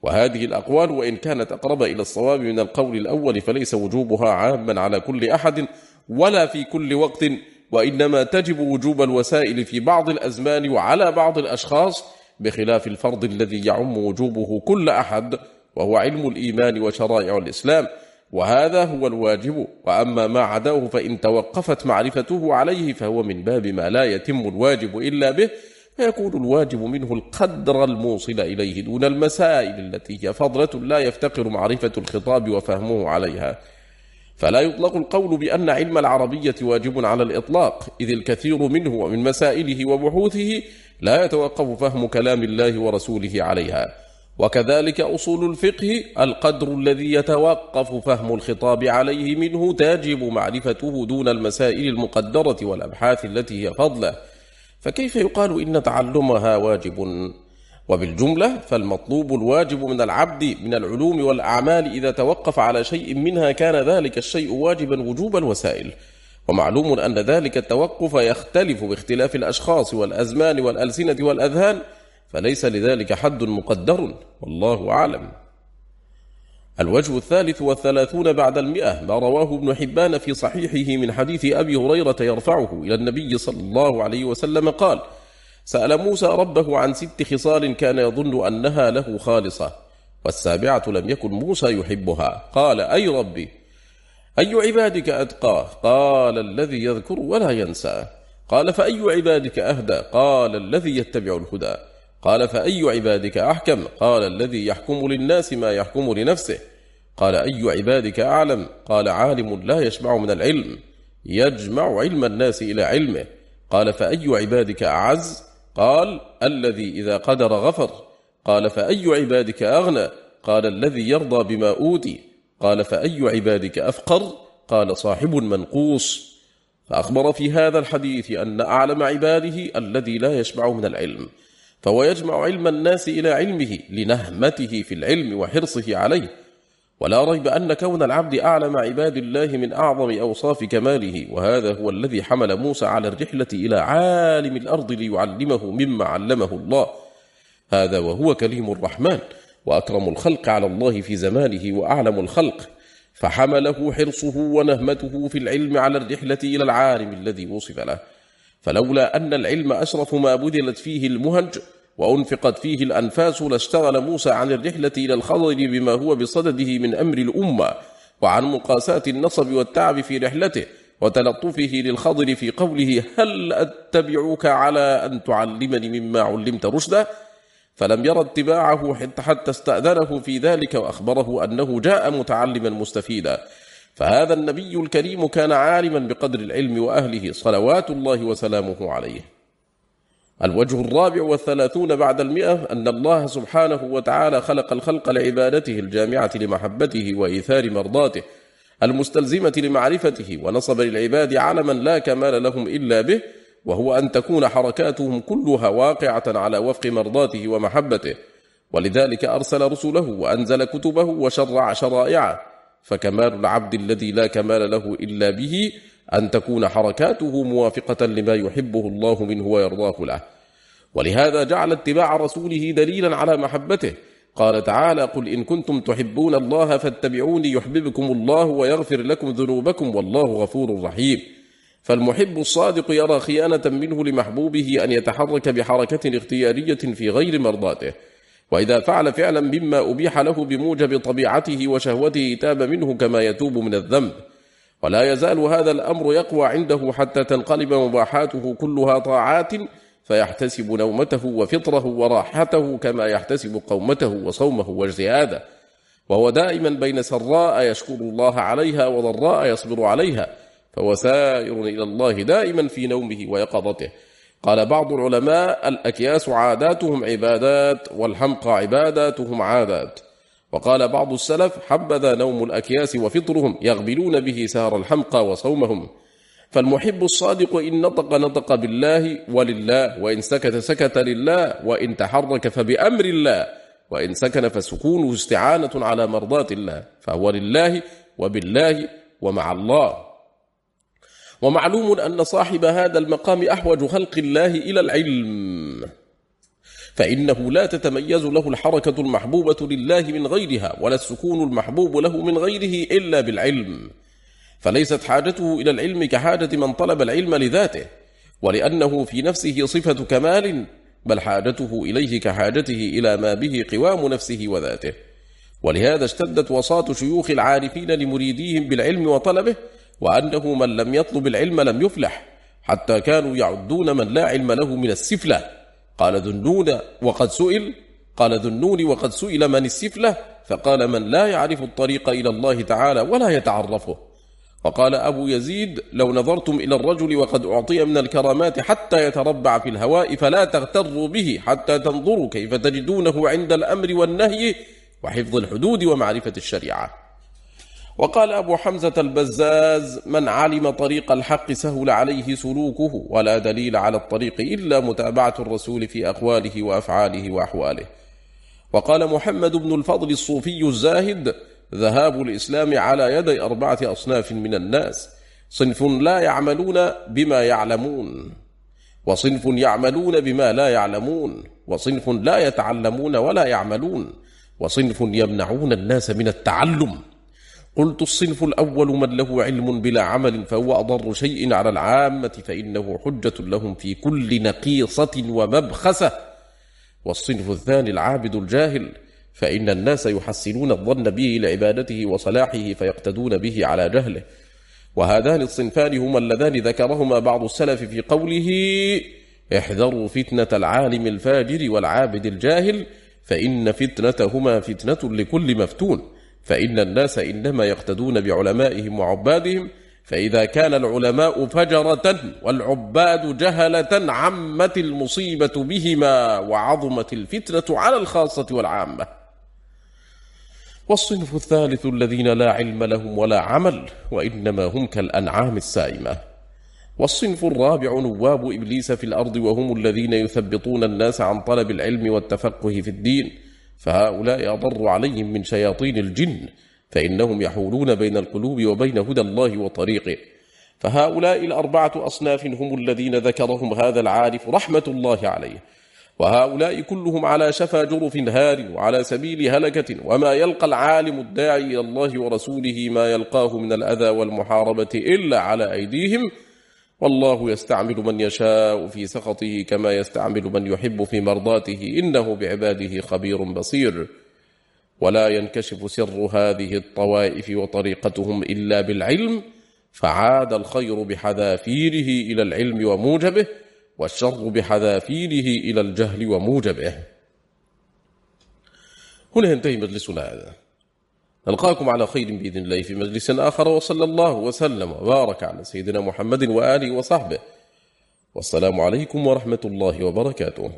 [SPEAKER 1] وهذه الأقوال وإن كانت أقرب إلى الصواب من القول الأول فليس وجوبها عاما على كل أحد ولا في كل وقت وإنما تجب وجوب الوسائل في بعض الأزمان وعلى بعض الأشخاص بخلاف الفرض الذي يعم وجوبه كل أحد وهو علم الإيمان وشرائع الإسلام. وهذا هو الواجب وأما ما عداه فإن توقفت معرفته عليه فهو من باب ما لا يتم الواجب إلا به. فيكون الواجب منه القدر الموصل إليه دون المسائل التي هي فضلة لا يفتقر معرفة الخطاب وفهمه عليها. فلا يطلق القول بأن علم العربية واجب على الإطلاق إذ الكثير منه ومن مسائله وبحوثه لا يتوقف فهم كلام الله ورسوله عليها. وكذلك أصول الفقه القدر الذي يتوقف فهم الخطاب عليه منه تجب معرفته دون المسائل المقدرة والأبحاث التي هي فضلة. فكيف يقال إن تعلمها واجب؟ وبالجملة فالمطلوب الواجب من العبد من العلوم والأعمال إذا توقف على شيء منها كان ذلك الشيء واجبا وجوب الوسائل ومعلوم أن ذلك التوقف يختلف باختلاف الأشخاص والأزمان والألسنة والأذهان فليس لذلك حد مقدر والله أعلم. الوجه الثالث والثلاثون بعد المئة ما رواه ابن حبان في صحيحه من حديث أبي هريرة يرفعه إلى النبي صلى الله عليه وسلم قال سأل موسى ربه عن ست خصال كان يظن أنها له خالصة والسابعة لم يكن موسى يحبها. قال أي ربي أي عبادك أتقاه؟ قال الذي يذكر ولا ينسى. قال فأي عبادك أهدى؟ قال الذي يتبع الهدى. قال فأي عبادك أحكم؟ قال الذي يحكم للناس ما يحكم لنفسه. قال أي عبادك أعلم؟ قال عالم لا يشبع من العلم يجمع علم الناس إلى علمه. قال فأي عبادك أعز؟ قال الذي إذا قدر غفر. قال فأي عبادك أغنى؟ قال الذي يرضى بما أوتي. قال فأي عبادك أفقر؟ قال صاحب منقوص. فأخبر في هذا الحديث أن أعلم عباده الذي لا يشبع من العلم. فهو يجمع علم الناس إلى علمه لنهمته في العلم وحرصه عليه. ولا ريب أن كون العبد أعلم عباد الله من أعظم أوصاف كماله وهذا هو الذي حمل موسى على الرحلة إلى عالم الأرض ليعلمه مما علمه الله. هذا وهو كليم الرحمن وأكرم الخلق على الله في زمانه وأعلم الخلق. فحمله حرصه ونهمته في العلم على الرحلة إلى العالم الذي وصف له. فلولا أن العلم أشرف ما بذلت فيه المهج وأنفقت فيه الأنفاس لاشتغل موسى عن الرحلة إلى الخضر بما هو بصدده من أمر الأمة وعن مقاسات النصب والتعب في رحلته وتلطفه للخضر في قوله هل أتبعك على أن تعلمني مما علمت رشدا؟ فلم ير اتباعه حتى, حتى استأذنه في ذلك وأخبره أنه جاء متعلما مستفيدا. فهذا النبي الكريم كان عالما بقدر العلم وأهله صلوات الله وسلامه عليه. الوجه الرابع والثلاثون بعد المئة أن الله سبحانه وتعالى خلق الخلق لعبادته الجامعة لمحبته وإيثار مرضاته المستلزمة لمعرفته ونصب للعباد علما لا كمال لهم إلا به وهو أن تكون حركاتهم كلها واقعة على وفق مرضاته ومحبته. ولذلك أرسل رسله وأنزل كتبه وشرع شرائعه. فكمال العبد الذي لا كمال له إلا به أن تكون حركاته موافقة لما يحبه الله منه ويرضاه له. ولهذا جعل اتباع رسوله دليلا على محبته. قال تعالى قل إن كنتم تحبون الله فاتبعوني يحببكم الله ويغفر لكم ذنوبكم والله غفور رحيم. فالمحب الصادق يرى خيانة منه لمحبوبه أن يتحرك بحركة اختيارية في غير مرضاته. وإذا فعل فعلا مما أبيح له بموجب طبيعته وشهوته تاب منه كما يتوب من الذنب. ولا يزال هذا الأمر يقوى عنده حتى تنقلب مباحاته كلها طاعات فيحتسب نومته وفطره وراحته كما يحتسب قومته وصومه واجتهاده. وهو دائما بين سراء يشكر الله عليها وضراء يصبر عليها. فهو سائر إلى الله دائما في نومه ويقظته. قال بعض العلماء الأكياس عاداتهم عبادات والحمقى عباداتهم عادات. وقال بعض السلف حبذا نوم الأكياس وفطرهم يغبلون به سهر الحمقى وصومهم. فالمحب الصادق إن نطق نطق بالله ولله وإن سكت سكت لله وإن تحرك فبأمر الله وإن سكن فسكونه استعانة على مرضات الله فهو لله وبالله ومع الله. ومعلوم أن صاحب هذا المقام أحوج خلق الله إلى العلم فإنه لا تتميز له الحركة المحبوبة لله من غيرها ولا السكون المحبوب له من غيره إلا بالعلم. فليست حاجته إلى العلم كحاجة من طلب العلم لذاته ولأنه في نفسه صفة كمال بل حاجته إليه كحاجته إلى ما به قوام نفسه وذاته. ولهذا اشتدت وساط شيوخ العارفين لمريديهم بالعلم وطلبه وأنه من لم يطلب العلم لم يفلح حتى كانوا يعدون من لا علم له من السفلة. قال ذنون وقد سئل قال ذنون وقد سئل من السفلة فقال من لا يعرف الطريق إلى الله تعالى ولا يتعرفه. وقال أبو يزيد لو نظرتم إلى الرجل وقد أعطي من الكرامات حتى يتربع في الهواء فلا تغتروا به حتى تنظروا كيف تجدونه عند الأمر والنهي وحفظ الحدود ومعرفة الشريعة. وقال أبو حمزة البزاز من علم طريق الحق سهل عليه سلوكه ولا دليل على الطريق إلا متابعة الرسول في أقواله وأفعاله وأحواله. وقال محمد بن الفضل الصوفي الزاهد ذهاب الإسلام على يدي أربعة أصناف من الناس. صنف لا يعملون بما يعلمون وصنف يعملون بما لا يعلمون وصنف لا يتعلمون ولا يعملون وصنف يمنعون الناس من التعلم. قلت الصنف الأول من له علم بلا عمل فهو أضر شيء على العامة فإنه حجة لهم في كل نقيصة ومبخسة. والصنف الثاني العابد الجاهل فإن الناس يحسنون الظن به لعبادته وصلاحه فيقتدون به على جهله. وهذان الصنفان هما اللذان ذكرهما بعض السلف في قوله احذروا فتنة العالم الفاجر والعابد الجاهل فإن فتنتهما فتنة لكل مفتون. فإن الناس إنما يقتدون بعلمائهم وعبادهم فإذا كان العلماء فجرة والعباد جهلة عمت المصيبة بهما وعظمت الفتنة على الخاصة والعامة. والصنف الثالث الذين لا علم لهم ولا عمل وإنما هم كالأنعام السائمة. والصنف الرابع نواب إبليس في الأرض وهم الذين يثبطون الناس عن طلب العلم والتفقه في الدين. فهؤلاء أضر عليهم من شياطين الجن فإنهم يحولون بين القلوب وبين هدى الله وطريقه. فهؤلاء الأربعة أصناف هم الذين ذكرهم هذا العارف رحمة الله عليه. وهؤلاء كلهم على شفا جرف هار وعلى سبيل هلكة وما يلقى العالم الداعي إلى الله ورسوله ما يلقاه من الأذى والمحاربة إلا على أيديهم والله يستعمل من يشاء في سخطه كما يستعمل من يحب في مرضاته إنه بعباده خبير بصير. ولا ينكشف سر هذه الطوائف وطريقتهم إلا بالعلم فعاد الخير بحذافيره إلى العلم وموجبه والشر بحذافيره إلى الجهل وموجبه. هنا ينتهي مجلسنا هذا. نلقاكم على خير بإذن الله في مجلس آخر وصلى الله وسلم وبارك على سيدنا محمد وآله وصحبه. والسلام عليكم ورحمة الله وبركاته.